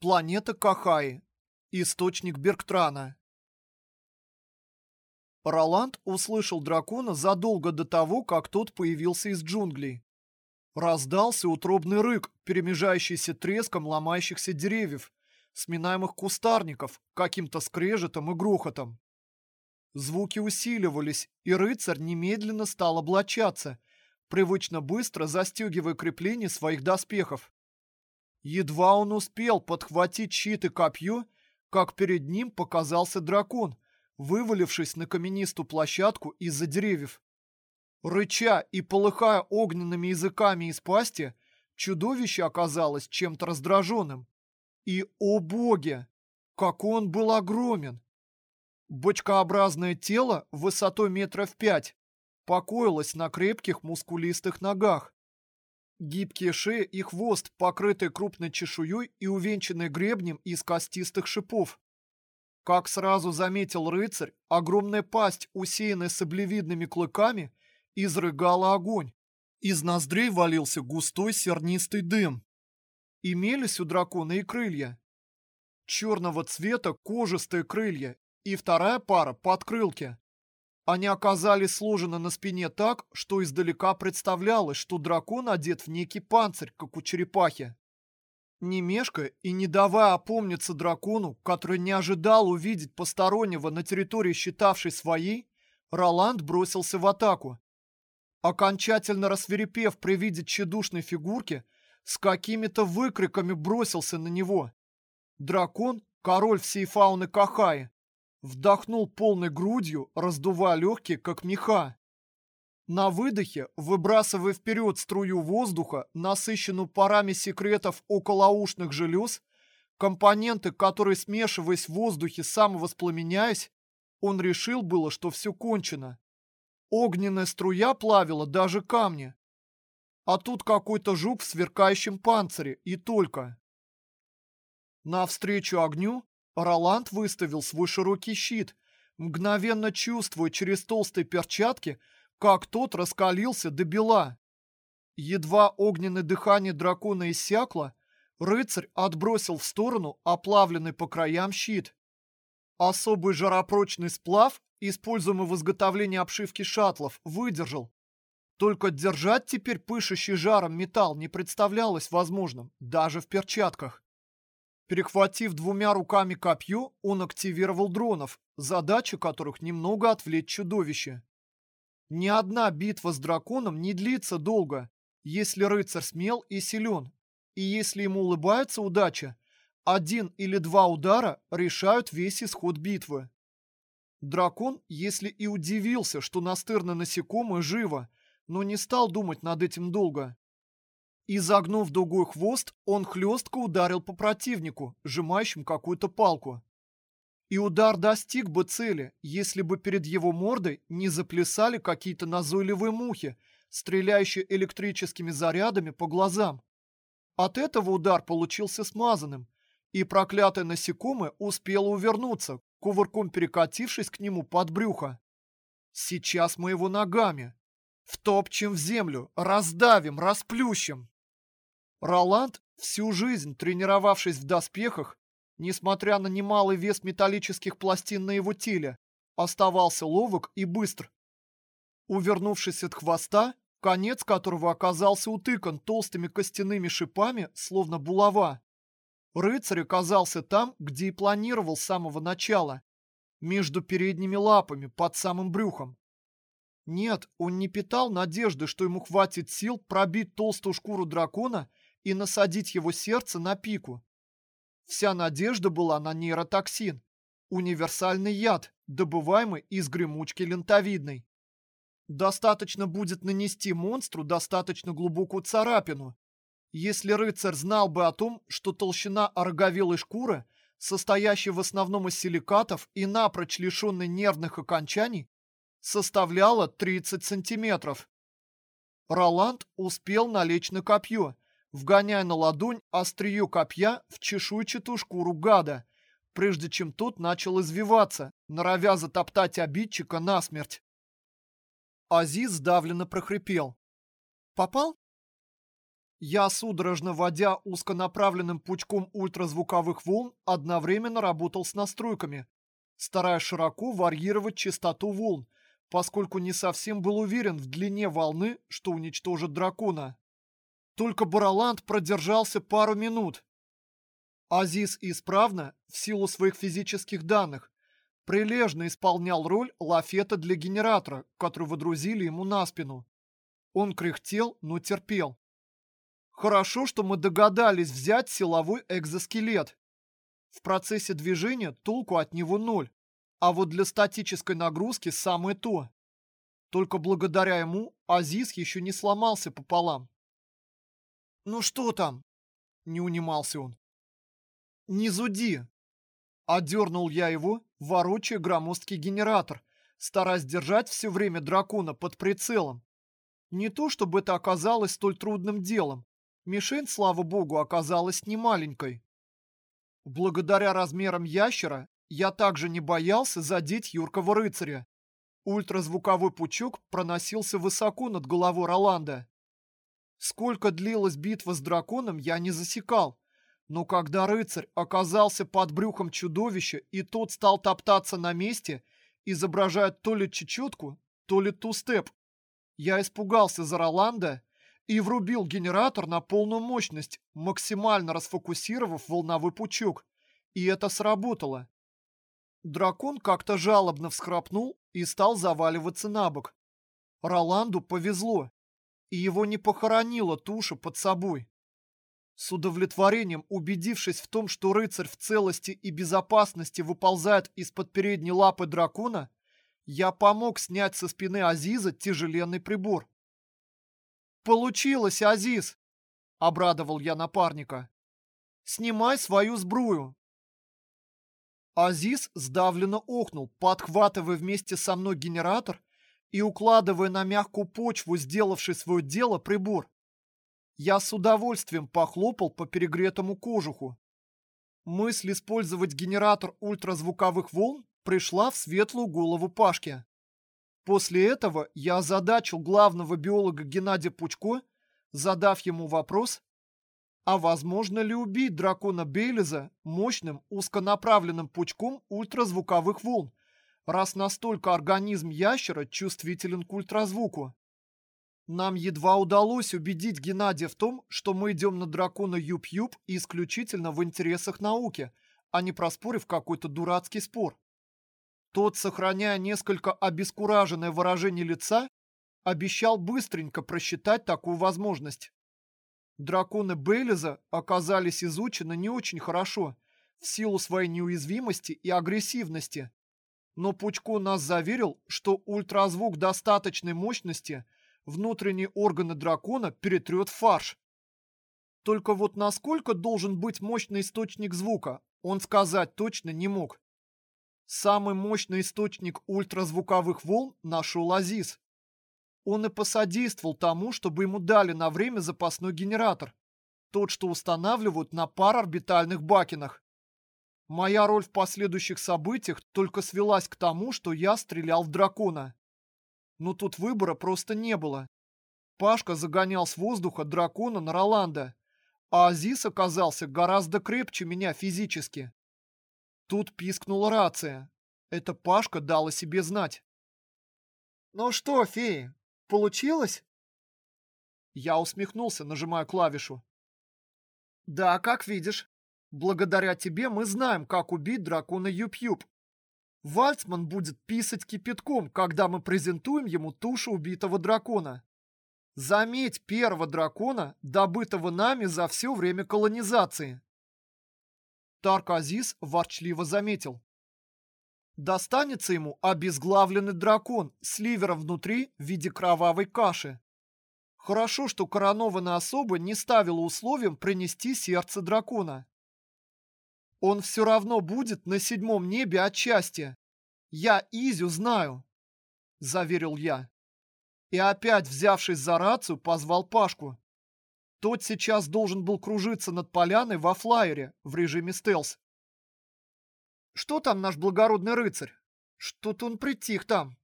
Планета Кахаи. Источник Берктрана. Роланд услышал дракона задолго до того, как тот появился из джунглей. Раздался утробный рык, перемежающийся треском ломающихся деревьев, сминаемых кустарников, каким-то скрежетом и грохотом. Звуки усиливались, и рыцарь немедленно стал облачаться, привычно быстро застегивая крепление своих доспехов. Едва он успел подхватить щит и копье, как перед ним показался дракон, вывалившись на каменистую площадку из-за деревьев. Рыча и полыхая огненными языками из пасти, чудовище оказалось чем-то раздраженным. И, о боги, как он был огромен! Бочкообразное тело высотой метров пять покоилось на крепких мускулистых ногах. Гибкие шеи и хвост, покрытые крупной чешуей и увенчанные гребнем из костистых шипов. Как сразу заметил рыцарь, огромная пасть, усеянная саблевидными клыками, изрыгала огонь. Из ноздрей валился густой сернистый дым. Имелись у дракона и крылья. Черного цвета кожистые крылья и вторая пара подкрылки. Они оказались сложены на спине так, что издалека представлялось, что дракон одет в некий панцирь, как у черепахи. Не мешкая и не давая опомниться дракону, который не ожидал увидеть постороннего на территории, считавшей своей, Роланд бросился в атаку. Окончательно рассверепев при виде тщедушной фигурки, с какими-то выкриками бросился на него. Дракон, король всей фауны Кахаи, вдохнул полной грудью, раздувая легкие, как меха. На выдохе, выбрасывая вперед струю воздуха, насыщенную парами секретов околоушных желез, компоненты, которые, смешиваясь в воздухе, самовоспламеняясь, он решил было, что все кончено. Огненная струя плавила даже камни. А тут какой-то жук в сверкающем панцире, и только. Навстречу огню Роланд выставил свой широкий щит, мгновенно чувствуя через толстые перчатки, как тот раскалился до бела. Едва огненное дыхание дракона иссякло, рыцарь отбросил в сторону оплавленный по краям щит. Особый жаропрочный сплав используемый в изготовлении обшивки шаттлов, выдержал. Только держать теперь пышущий жаром металл не представлялось возможным, даже в перчатках. Перехватив двумя руками копье, он активировал дронов, задача которых немного отвлечь чудовище. Ни одна битва с драконом не длится долго, если рыцарь смел и силен, и если ему улыбается удача, один или два удара решают весь исход битвы. Дракон, если и удивился, что настырное насекомое живо, но не стал думать над этим долго. Изогнув дугой хвост, он хлестко ударил по противнику, сжимающим какую-то палку. И удар достиг бы цели, если бы перед его мордой не заплясали какие-то назойливые мухи, стреляющие электрическими зарядами по глазам. От этого удар получился смазанным, и проклятое насекомое успело увернуться, кувырком перекатившись к нему под брюхо. Сейчас мы его ногами. Втопчем в землю, раздавим, расплющим. Роланд, всю жизнь тренировавшись в доспехах, несмотря на немалый вес металлических пластин на его теле, оставался ловок и быстр. Увернувшись от хвоста, конец которого оказался утыкан толстыми костяными шипами, словно булава, Рыцарь оказался там, где и планировал с самого начала, между передними лапами, под самым брюхом. Нет, он не питал надежды, что ему хватит сил пробить толстую шкуру дракона и насадить его сердце на пику. Вся надежда была на нейротоксин, универсальный яд, добываемый из гремучки лентовидной. Достаточно будет нанести монстру достаточно глубокую царапину, если рыцарь знал бы о том, что толщина ороговелой шкуры, состоящей в основном из силикатов и напрочь лишенной нервных окончаний, составляла 30 сантиметров. Роланд успел налечь на копье, вгоняя на ладонь острие копья в чешуйчатую шкуру гада, прежде чем тот начал извиваться, норовя затоптать обидчика насмерть. Азиз сдавленно прохрипел. «Попал?» Я, судорожно водя узконаправленным пучком ультразвуковых волн, одновременно работал с настройками, стараясь широко варьировать частоту волн, поскольку не совсем был уверен в длине волны, что уничтожит дракона. Только Бараланд продержался пару минут. Азиз исправно, в силу своих физических данных, прилежно исполнял роль лафета для генератора, который водрузили ему на спину. Он кряхтел, но терпел. Хорошо, что мы догадались взять силовой экзоскелет. В процессе движения толку от него ноль, а вот для статической нагрузки самое то. Только благодаря ему Азиз еще не сломался пополам. «Ну что там?» – не унимался он. «Не зуди!» Одернул я его, ворочая громоздкий генератор, стараясь держать все время дракона под прицелом. Не то, чтобы это оказалось столь трудным делом. Мишень, слава богу, оказалась не маленькой. Благодаря размерам ящера я также не боялся задеть юркого рыцаря. Ультразвуковой пучок проносился высоко над головой Роланда. Сколько длилась битва с драконом, я не засекал. Но когда рыцарь оказался под брюхом чудовища и тот стал топтаться на месте, изображая то ли чечетку, то ли тустеп, я испугался за Роланда и врубил генератор на полную мощность, максимально расфокусировав волновой пучок. И это сработало. Дракон как-то жалобно всхрапнул и стал заваливаться на бок. Роланду повезло, и его не похоронила туша под собой. С удовлетворением убедившись в том, что рыцарь в целости и безопасности выползает из-под передней лапы дракона, я помог снять со спины Азиза тяжеленный прибор. «Получилось, Азиз!» — обрадовал я напарника. «Снимай свою сбрую!» Азиз сдавленно охнул, подхватывая вместе со мной генератор и укладывая на мягкую почву, сделавший свое дело, прибор. Я с удовольствием похлопал по перегретому кожуху. Мысль использовать генератор ультразвуковых волн пришла в светлую голову Пашки. После этого я озадачил главного биолога Геннадия Пучко, задав ему вопрос, а возможно ли убить дракона Бейлиза мощным узконаправленным пучком ультразвуковых волн, раз настолько организм ящера чувствителен к ультразвуку. Нам едва удалось убедить Геннадия в том, что мы идем на дракона Юб-Юб исключительно в интересах науки, а не проспорив какой-то дурацкий спор. Тот, сохраняя несколько обескураженное выражение лица, обещал быстренько просчитать такую возможность. Драконы Бейлиза оказались изучены не очень хорошо, в силу своей неуязвимости и агрессивности. Но Пучко нас заверил, что ультразвук достаточной мощности внутренние органы дракона перетрет фарш. Только вот насколько должен быть мощный источник звука, он сказать точно не мог. Самый мощный источник ультразвуковых волн нашел Азиз. Он и посодействовал тому, чтобы ему дали на время запасной генератор. Тот, что устанавливают на парорбитальных бакенах. Моя роль в последующих событиях только свелась к тому, что я стрелял в дракона. Но тут выбора просто не было. Пашка загонял с воздуха дракона на Роланда, а Азиз оказался гораздо крепче меня физически. Тут пискнула рация. Это Пашка дала себе знать. «Ну что, феи, получилось?» Я усмехнулся, нажимая клавишу. «Да, как видишь. Благодаря тебе мы знаем, как убить дракона Юб-Юб. Вальцман будет писать кипятком, когда мы презентуем ему тушу убитого дракона. Заметь первого дракона, добытого нами за все время колонизации. Тарк ворчливо заметил. Достанется ему обезглавленный дракон с ливером внутри в виде кровавой каши. Хорошо, что коронованная особа не ставила условием принести сердце дракона. Он все равно будет на седьмом небе от счастья. Я Изю знаю, заверил я. И опять, взявшись за рацию, позвал Пашку. Тот сейчас должен был кружиться над поляной во флайере в режиме стелс. Что там наш благородный рыцарь? Что-то он притих там.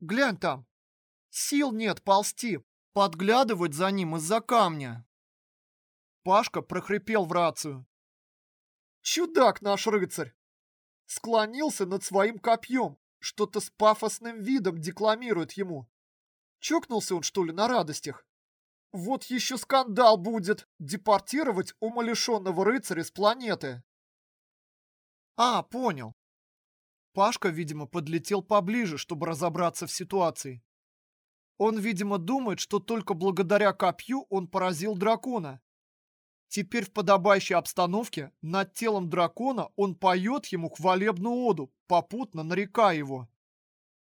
Глянь там. Сил нет ползти, подглядывать за ним из-за камня. Пашка прохрипел в рацию. Чудак наш рыцарь! Склонился над своим копьем, что-то с пафосным видом декламирует ему. Чокнулся он, что ли, на радостях? Вот еще скандал будет депортировать умалишенного рыцаря с планеты. А, понял. Пашка, видимо, подлетел поближе, чтобы разобраться в ситуации. Он, видимо, думает, что только благодаря копью он поразил дракона. Теперь в подобающей обстановке над телом дракона он поет ему хвалебную оду, попутно нарекая его.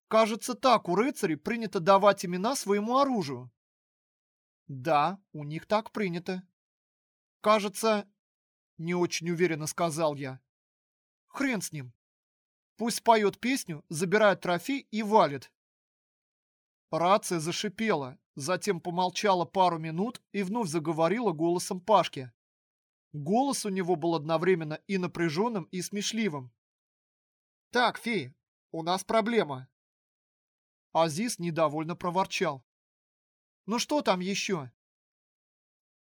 Кажется, так у рыцарей принято давать имена своему оружию. Да, у них так принято. Кажется, не очень уверенно сказал я. Хрен с ним. Пусть поет песню, забирает трофей и валит. Рация зашипела, затем помолчала пару минут и вновь заговорила голосом Пашки. Голос у него был одновременно и напряженным, и смешливым. «Так, фей, у нас проблема». Азиз недовольно проворчал. «Ну что там еще?»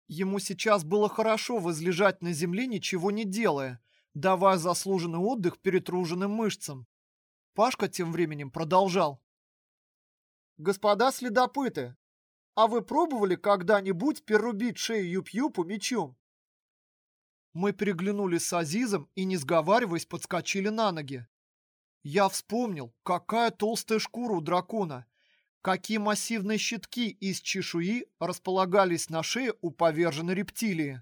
Ему сейчас было хорошо возлежать на земле, ничего не делая, давая заслуженный отдых перетруженным мышцам. Пашка тем временем продолжал. «Господа следопыты, а вы пробовали когда-нибудь перерубить шею Юп-Юпу мечом?» Мы переглянулись с Азизом и, не сговариваясь, подскочили на ноги. Я вспомнил, какая толстая шкура у дракона, какие массивные щитки из чешуи располагались на шее у поверженной рептилии.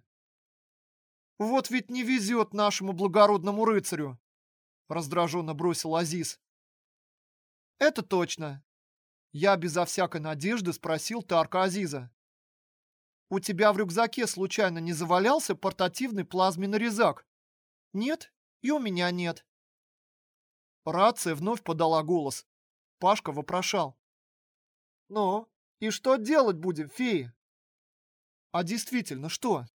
«Вот ведь не везет нашему благородному рыцарю!» раздраженно бросил Азиз. «Это точно. Я безо всякой надежды спросил Тарка Азиза. «У тебя в рюкзаке случайно не завалялся портативный плазменный резак?» «Нет, и у меня нет». Рация вновь подала голос. Пашка вопрошал. «Ну, и что делать будем, феи?» «А действительно, что?»